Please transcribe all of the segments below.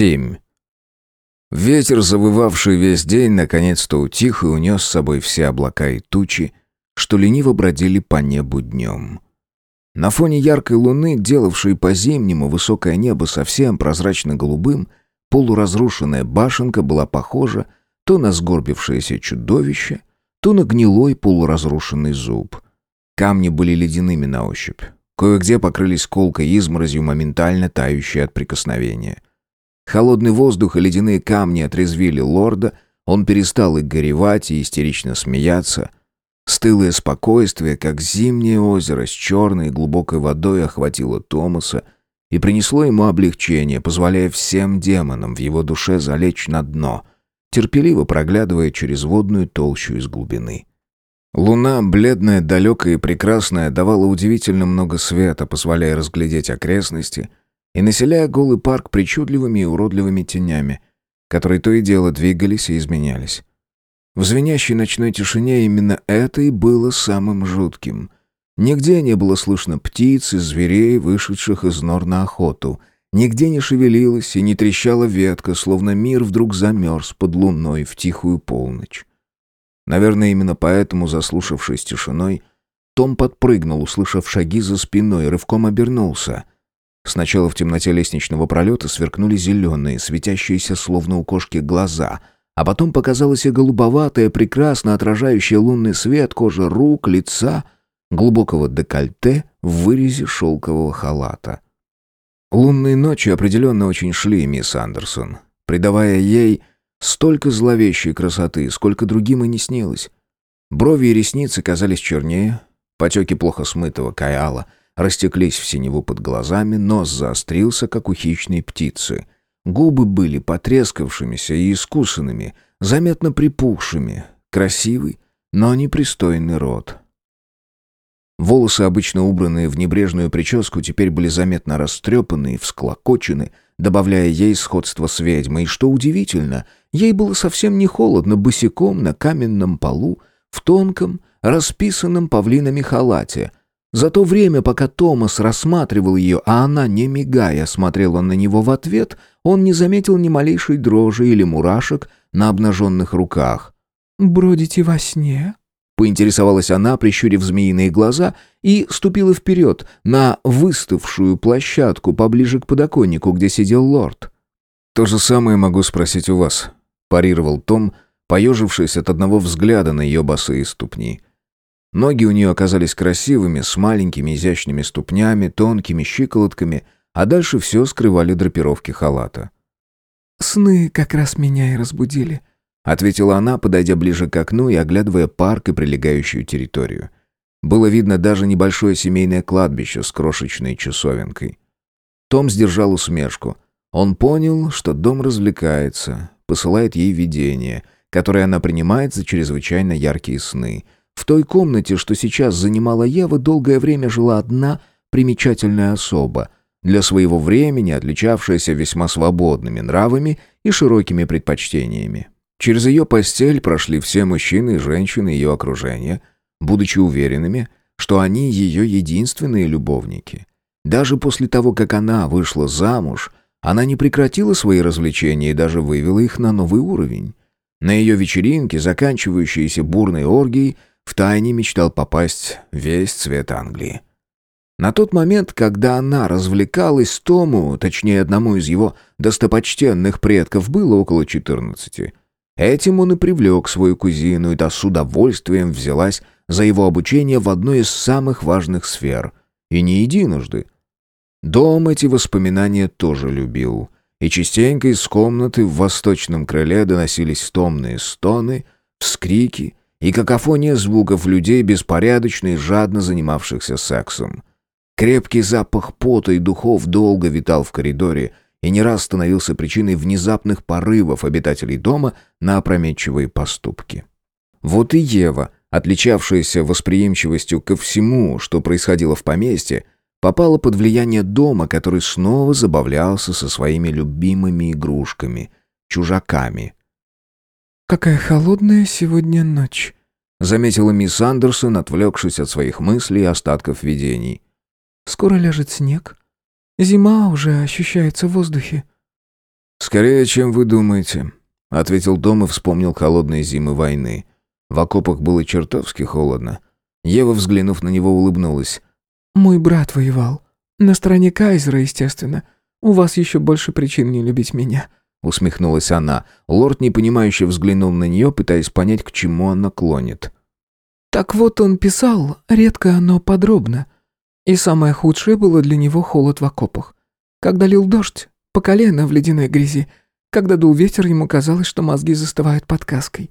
7. Ветер, завывавший весь день, наконец-то утих и унес с собой все облака и тучи, что лениво бродили по небу днем. На фоне яркой луны, делавшей по-зимнему высокое небо совсем прозрачно-голубым, полуразрушенная башенка была похожа то на сгорбившееся чудовище, то на гнилой полуразрушенный зуб. Камни были ледяными на ощупь. Кое-где покрылись колкой изморозью, моментально тающей от прикосновения. Холодный воздух и ледяные камни отрезвили лорда, он перестал и горевать, и истерично смеяться. Стылое спокойствие, как зимнее озеро с черной и глубокой водой, охватило Томаса и принесло ему облегчение, позволяя всем демонам в его душе залечь на дно, терпеливо проглядывая через водную толщу из глубины. Луна, бледная, далекая и прекрасная, давала удивительно много света, позволяя разглядеть окрестности — и населяя голый парк причудливыми и уродливыми тенями, которые то и дело двигались и изменялись. В звенящей ночной тишине именно это и было самым жутким. Нигде не было слышно птиц и зверей, вышедших из нор на охоту. Нигде не шевелилась и не трещала ветка, словно мир вдруг замерз под луной в тихую полночь. Наверное, именно поэтому, заслушавшись тишиной, том подпрыгнул, услышав шаги за спиной, рывком обернулся. Сначала в темноте лестничного пролета сверкнули зеленые, светящиеся словно у кошки глаза, а потом показалась и голубоватая, прекрасно отражающая лунный свет кожа рук, лица, глубокого декольте в вырезе шелкового халата. Лунные ночи определенно очень шли, мисс Андерсон, придавая ей столько зловещей красоты, сколько другим и не снилось. Брови и ресницы казались чернее, потеки плохо смытого каяла — растеклись в синеву под глазами, нос заострился, как у хищной птицы. Губы были потрескавшимися и искусанными, заметно припухшими, красивый, но непристойный рот. Волосы, обычно убранные в небрежную прическу, теперь были заметно растрепаны и всклокочены, добавляя ей сходство с ведьмой. И что удивительно, ей было совсем не холодно босиком на каменном полу, в тонком, расписанном павлинами халате — за то время, пока Томас рассматривал ее, а она, не мигая, смотрела на него в ответ, он не заметил ни малейшей дрожи или мурашек на обнаженных руках. «Бродите во сне?» Поинтересовалась она, прищурив змеиные глаза, и ступила вперед на выставшую площадку поближе к подоконнику, где сидел лорд. «То же самое могу спросить у вас», — парировал Том, поежившись от одного взгляда на ее босые ступни. Ноги у нее оказались красивыми, с маленькими изящными ступнями, тонкими щиколотками, а дальше все скрывали драпировки халата. «Сны как раз меня и разбудили», — ответила она, подойдя ближе к окну и оглядывая парк и прилегающую территорию. Было видно даже небольшое семейное кладбище с крошечной часовенкой. Том сдержал усмешку. Он понял, что дом развлекается, посылает ей видение, которое она принимает за чрезвычайно яркие сны — в той комнате, что сейчас занимала Ева, долгое время жила одна примечательная особа, для своего времени отличавшаяся весьма свободными нравами и широкими предпочтениями. Через ее постель прошли все мужчины и женщины ее окружения, будучи уверенными, что они ее единственные любовники. Даже после того, как она вышла замуж, она не прекратила свои развлечения и даже вывела их на новый уровень. На ее вечеринке, заканчивающейся бурной оргией, Втайне мечтал попасть весь цвет Англии. На тот момент, когда она развлекалась Тому, точнее одному из его достопочтенных предков, было около 14. Этим он и привлек свою кузину, и та с удовольствием взялась за его обучение в одной из самых важных сфер. И не единожды. Дом эти воспоминания тоже любил. И частенько из комнаты в восточном крыле доносились томные стоны, вскрики и какофония звуков людей, беспорядочно и жадно занимавшихся сексом. Крепкий запах пота и духов долго витал в коридоре и не раз становился причиной внезапных порывов обитателей дома на опрометчивые поступки. Вот и Ева, отличавшаяся восприимчивостью ко всему, что происходило в поместье, попала под влияние дома, который снова забавлялся со своими любимыми игрушками — чужаками — «Какая холодная сегодня ночь», — заметила мисс Андерсон, отвлекшись от своих мыслей и остатков видений. «Скоро ляжет снег. Зима уже ощущается в воздухе». «Скорее, чем вы думаете», — ответил Том и вспомнил холодные зимы войны. В окопах было чертовски холодно. Ева, взглянув на него, улыбнулась. «Мой брат воевал. На стороне Кайзера, естественно. У вас еще больше причин не любить меня», — усмехнулась она. Лорд, непонимающе взглянул на нее, пытаясь понять, к чему она клонит. «Так вот он писал, редко, но подробно. И самое худшее было для него холод в окопах. Когда лил дождь, по колено в ледяной грязи, когда дул ветер, ему казалось, что мозги застывают под каской.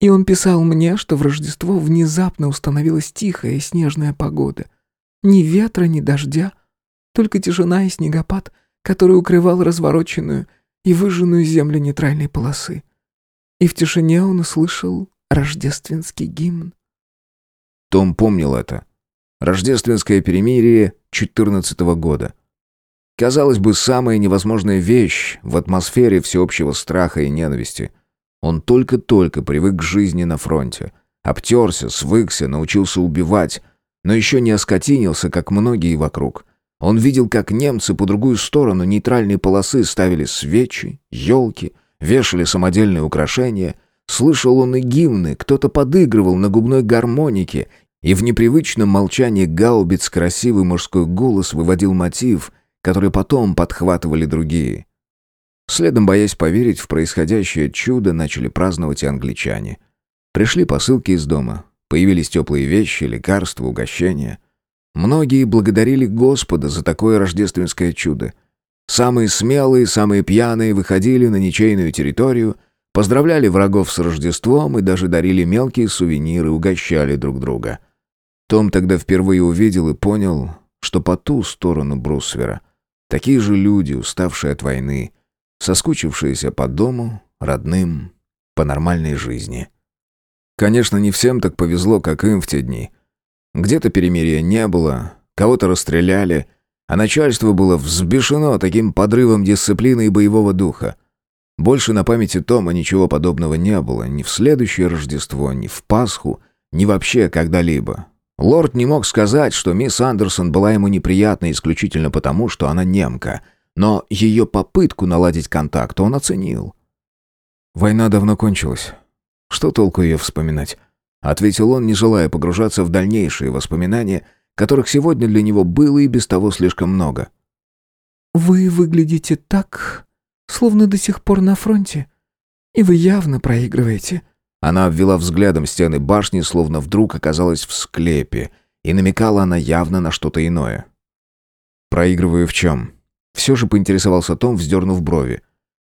И он писал мне, что в Рождество внезапно установилась тихая и снежная погода. Ни ветра, ни дождя, только тишина и снегопад, который укрывал развороченную и выжженную землю нейтральной полосы. И в тишине он услышал рождественский гимн. Том помнил это. Рождественское перемирие 14 -го года. Казалось бы, самая невозможная вещь в атмосфере всеобщего страха и ненависти. Он только-только привык к жизни на фронте. Обтерся, свыкся, научился убивать, но еще не оскотинился, как многие вокруг. Он видел, как немцы по другую сторону нейтральной полосы ставили свечи, елки, вешали самодельные украшения. Слышал он и гимны, кто-то подыгрывал на губной гармонике, и в непривычном молчании гаубиц красивый мужской голос выводил мотив, который потом подхватывали другие. Следом, боясь поверить в происходящее чудо, начали праздновать и англичане. Пришли посылки из дома, появились теплые вещи, лекарства, угощения. Многие благодарили Господа за такое рождественское чудо. Самые смелые, самые пьяные выходили на ничейную территорию, поздравляли врагов с Рождеством и даже дарили мелкие сувениры, угощали друг друга. Том тогда впервые увидел и понял, что по ту сторону Брусвера Такие же люди, уставшие от войны, соскучившиеся по дому, родным, по нормальной жизни. Конечно, не всем так повезло, как им в те дни. Где-то перемирия не было, кого-то расстреляли, а начальство было взбешено таким подрывом дисциплины и боевого духа. Больше на памяти Тома ничего подобного не было ни в следующее Рождество, ни в Пасху, ни вообще когда-либо. Лорд не мог сказать, что мисс Андерсон была ему неприятна исключительно потому, что она немка, но ее попытку наладить контакт он оценил. «Война давно кончилась. Что толку ее вспоминать?» — ответил он, не желая погружаться в дальнейшие воспоминания, которых сегодня для него было и без того слишком много. «Вы выглядите так, словно до сих пор на фронте, и вы явно проигрываете», она обвела взглядом стены башни, словно вдруг оказалась в склепе, и намекала она явно на что-то иное. «Проигрываю в чем?» Все же поинтересовался Том, вздернув брови.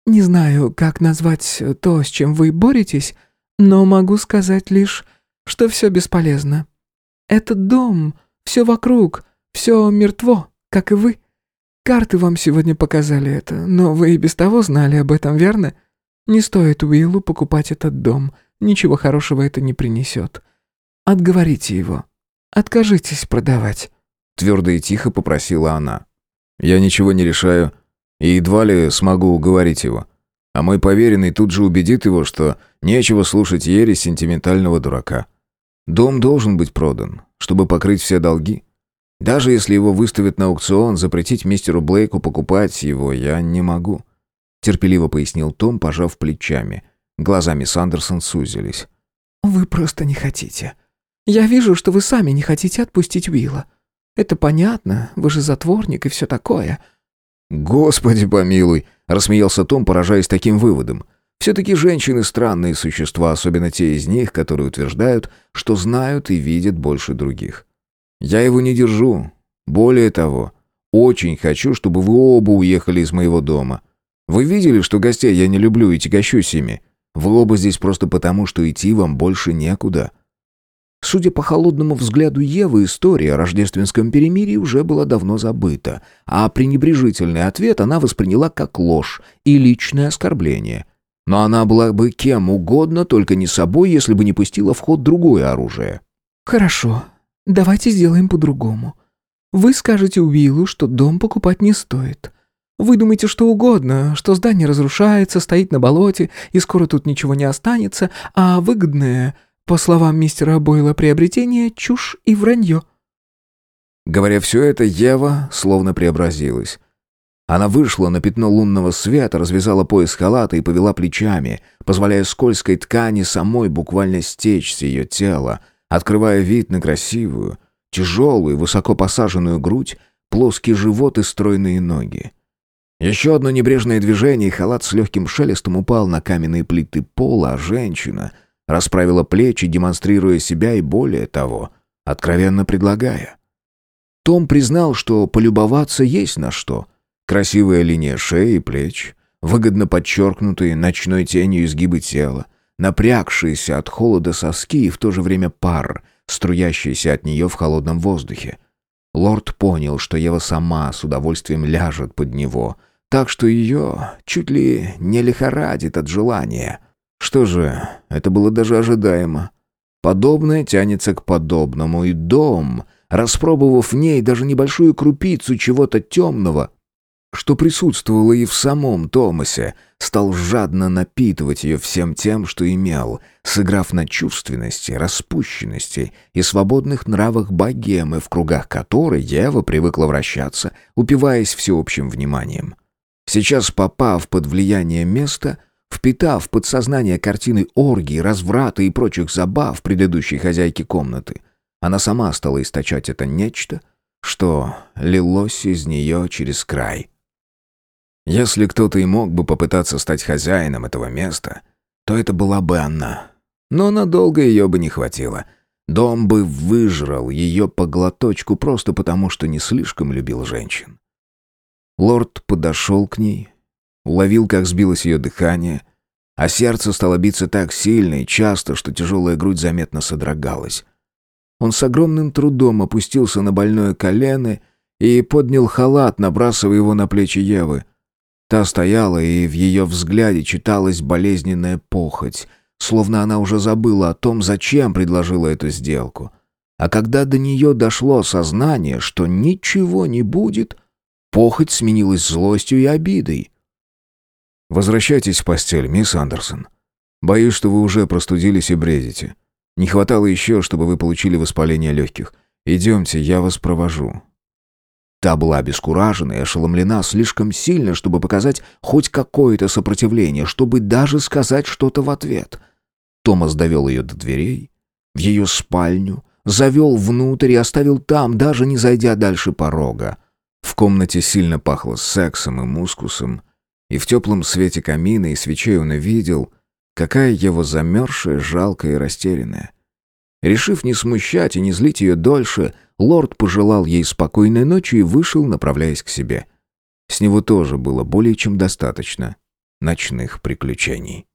«Не знаю, как назвать то, с чем вы боретесь, но могу сказать лишь, что все бесполезно. Этот дом, все вокруг, все мертво, как и вы. Карты вам сегодня показали это, но вы и без того знали об этом, верно? Не стоит Уиллу покупать этот дом». Ничего хорошего это не принесет. Отговорите его. Откажитесь продавать». Твердо и тихо попросила она. «Я ничего не решаю и едва ли смогу уговорить его. А мой поверенный тут же убедит его, что нечего слушать ересь сентиментального дурака. Дом должен быть продан, чтобы покрыть все долги. Даже если его выставят на аукцион, запретить мистеру Блейку покупать его я не могу», терпеливо пояснил Том, пожав плечами – Глаза мисс Андерсон сузились. «Вы просто не хотите. Я вижу, что вы сами не хотите отпустить Уилла. Это понятно, вы же затворник и все такое». «Господи помилуй!» — рассмеялся Том, поражаясь таким выводом. «Все-таки женщины странные существа, особенно те из них, которые утверждают, что знают и видят больше других. Я его не держу. Более того, очень хочу, чтобы вы оба уехали из моего дома. Вы видели, что гостей я не люблю и тягощусь ими? Вы оба здесь просто потому, что идти вам больше некуда». Судя по холодному взгляду Евы, история о рождественском перемирии уже была давно забыта, а пренебрежительный ответ она восприняла как ложь и личное оскорбление. Но она была бы кем угодно, только не собой, если бы не пустила в ход другое оружие. «Хорошо, давайте сделаем по-другому. Вы скажете Уиллу, что дом покупать не стоит. Вы думаете что угодно, что здание разрушается, стоит на болоте, и скоро тут ничего не останется, а выгодное, по словам мистера Бойла, приобретение – чушь и вранье». Говоря все это, Ева словно преобразилась. Она вышла на пятно лунного света, развязала пояс халата и повела плечами, позволяя скользкой ткани самой буквально стечь с ее тела, открывая вид на красивую, тяжелую, высоко посаженную грудь, плоский живот и стройные ноги. Еще одно небрежное движение, и халат с легким шелестом упал на каменные плиты пола, а женщина расправила плечи, демонстрируя себя и, более того, откровенно предлагая. Том признал, что полюбоваться есть на что — Красивая линия шеи и плеч, выгодно подчеркнутые ночной тенью изгибы тела, напрягшиеся от холода соски и в то же время пар, струящийся от нее в холодном воздухе. Лорд понял, что Ева сама с удовольствием ляжет под него, так что ее чуть ли не лихорадит от желания. Что же, это было даже ожидаемо. Подобное тянется к подобному, и дом, распробовав в ней даже небольшую крупицу чего-то темного, что присутствовало и в самом Томасе, стал жадно напитывать ее всем тем, что имел, сыграв на чувственности, распущенности и свободных нравах богемы, в кругах которой Ева привыкла вращаться, упиваясь всеобщим вниманием. Сейчас, попав под влияние места, впитав подсознание картины оргии, разврата и прочих забав предыдущей хозяйки комнаты, она сама стала источать это нечто, что лилось из нее через край — если кто-то и мог бы попытаться стать хозяином этого места, то это была бы она. Но надолго ее бы не хватило. Дом бы выжрал ее по глоточку просто потому, что не слишком любил женщин. Лорд подошел к ней, уловил, как сбилось ее дыхание, а сердце стало биться так сильно и часто, что тяжелая грудь заметно содрогалась. Он с огромным трудом опустился на больное колено и поднял халат, набрасывая его на плечи Евы — Та стояла, и в ее взгляде читалась болезненная похоть, словно она уже забыла о том, зачем предложила эту сделку. А когда до нее дошло сознание, что ничего не будет, похоть сменилась злостью и обидой. «Возвращайтесь в постель, мисс Андерсон. Боюсь, что вы уже простудились и бредите. Не хватало еще, чтобы вы получили воспаление легких. Идемте, я вас провожу. Та была обескуражена и ошеломлена слишком сильно, чтобы показать хоть какое-то сопротивление, чтобы даже сказать что-то в ответ. Томас довел ее до дверей, в ее спальню, завел внутрь и оставил там, даже не зайдя дальше порога. В комнате сильно пахло сексом и мускусом, и в теплом свете камина и свечей он увидел, какая его замерзшая, жалкая и растерянная. Решив не смущать и не злить ее дольше, лорд пожелал ей спокойной ночи и вышел, направляясь к себе. С него тоже было более чем достаточно ночных приключений.